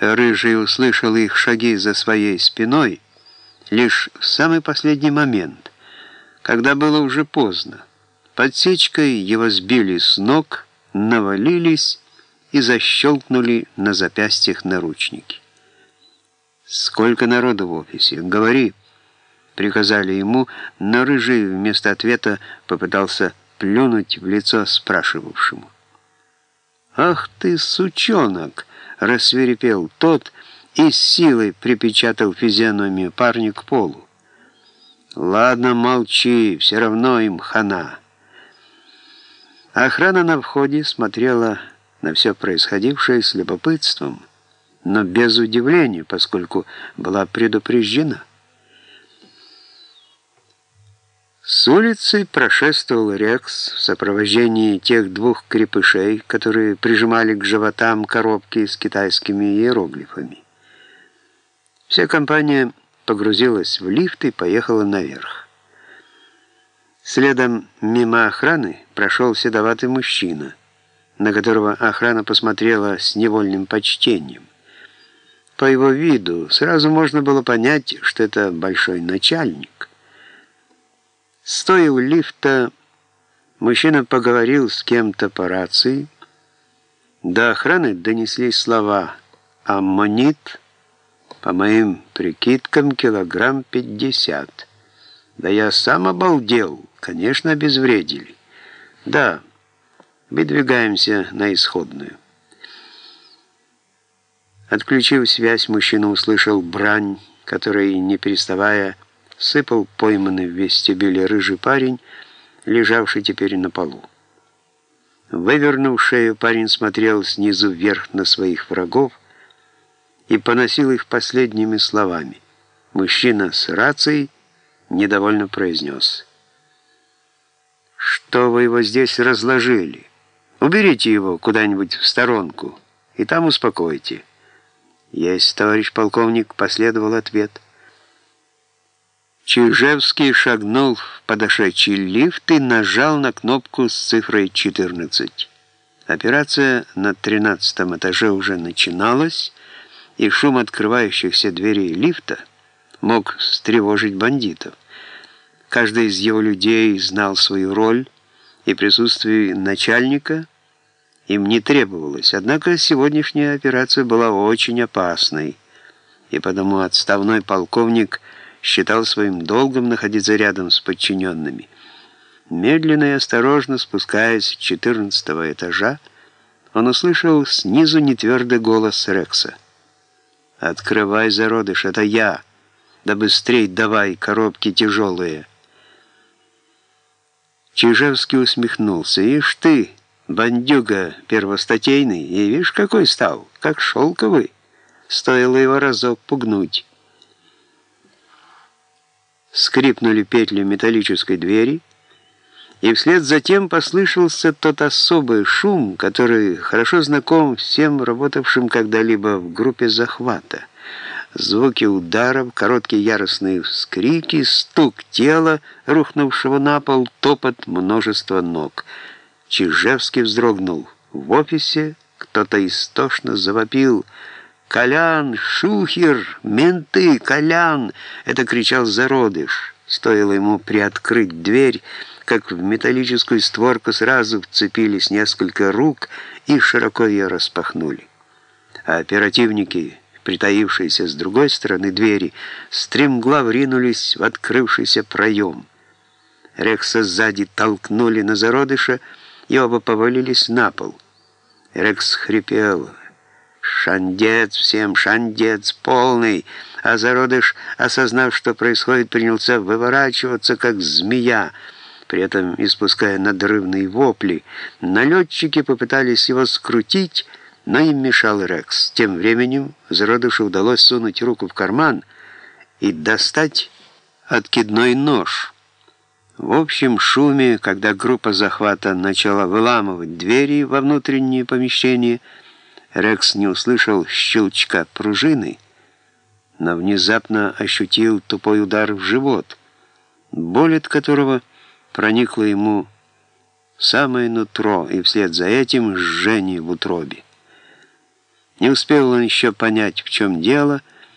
Рыжий услышал их шаги за своей спиной лишь в самый последний момент, когда было уже поздно. Подсечкой его сбили с ног, навалились и защелкнули на запястьях наручники. «Сколько народу в офисе? Говори!» Приказали ему, но Рыжий вместо ответа попытался плюнуть в лицо спрашивавшему. «Ах ты, сучонок!» — рассверепел тот и с силой припечатал физиономию парня к полу. «Ладно, молчи, все равно им хана». Охрана на входе смотрела на все происходившее с любопытством, но без удивления, поскольку была предупреждена. С улицы прошествовал Рекс в сопровождении тех двух крепышей, которые прижимали к животам коробки с китайскими иероглифами. Вся компания погрузилась в лифт и поехала наверх. Следом мимо охраны прошел седоватый мужчина, на которого охрана посмотрела с невольным почтением. По его виду сразу можно было понять, что это большой начальник. Стоя у лифта, мужчина поговорил с кем-то по рации. До охраны донеслись слова «Аммонит, по моим прикидкам, килограмм пятьдесят». Да я сам обалдел, конечно, обезвредили. Да, выдвигаемся на исходную. Отключив связь, мужчина услышал брань, которая, не переставая, сыпал пойманный в вестибюле рыжий парень, лежавший теперь на полу. Вывернув шею, парень смотрел снизу вверх на своих врагов и поносил их последними словами. Мужчина с рацией недовольно произнес. «Что вы его здесь разложили? Уберите его куда-нибудь в сторонку и там успокойте». «Есть, товарищ полковник», — последовал ответ. Чижевский шагнул в подошедший лифт и нажал на кнопку с цифрой 14. Операция на 13 этаже уже начиналась, и шум открывающихся дверей лифта мог встревожить бандитов. Каждый из его людей знал свою роль, и присутствие начальника им не требовалось. Однако сегодняшняя операция была очень опасной, и потому отставной полковник – считал своим долгом находиться рядом с подчиненными. Медленно и осторожно спускаясь с четырнадцатого этажа, он услышал снизу нетвердый голос Рекса. «Открывай, зародыш, это я! Да быстрей давай, коробки тяжелые!» Чижевский усмехнулся. «Ишь ты, бандюга первостатейный, и видишь, какой стал, как шелковый!» Стоило его разок пугнуть скрипнули петли металлической двери, и вслед за тем послышался тот особый шум, который хорошо знаком всем работавшим когда-либо в группе захвата. Звуки ударов, короткие яростные вскрики, стук тела, рухнувшего на пол, топот множества ног. Чижевский вздрогнул. В офисе кто-то истошно завопил — «Колян! Шухер! Менты! Колян!» — это кричал зародыш. Стоило ему приоткрыть дверь, как в металлическую створку сразу вцепились несколько рук и широко ее распахнули. А оперативники, притаившиеся с другой стороны двери, стремглав ринулись в открывшийся проем. Рекса сзади толкнули на зародыша, и оба повалились на пол. Рекс хрипел — Шандец всем, шандец полный. А зародыш, осознав, что происходит, принялся выворачиваться, как змея, при этом испуская надрывные вопли. Налетчики попытались его скрутить, но им мешал Рекс. Тем временем зародышу удалось сунуть руку в карман и достать откидной нож. В общем шуме, когда группа захвата начала выламывать двери во внутренние помещения, Рекс не услышал щелчка пружины, но внезапно ощутил тупой удар в живот, боль от которого проникла ему в самое нутро и вслед за этим жжение в утробе. Не успел он еще понять, в чем дело —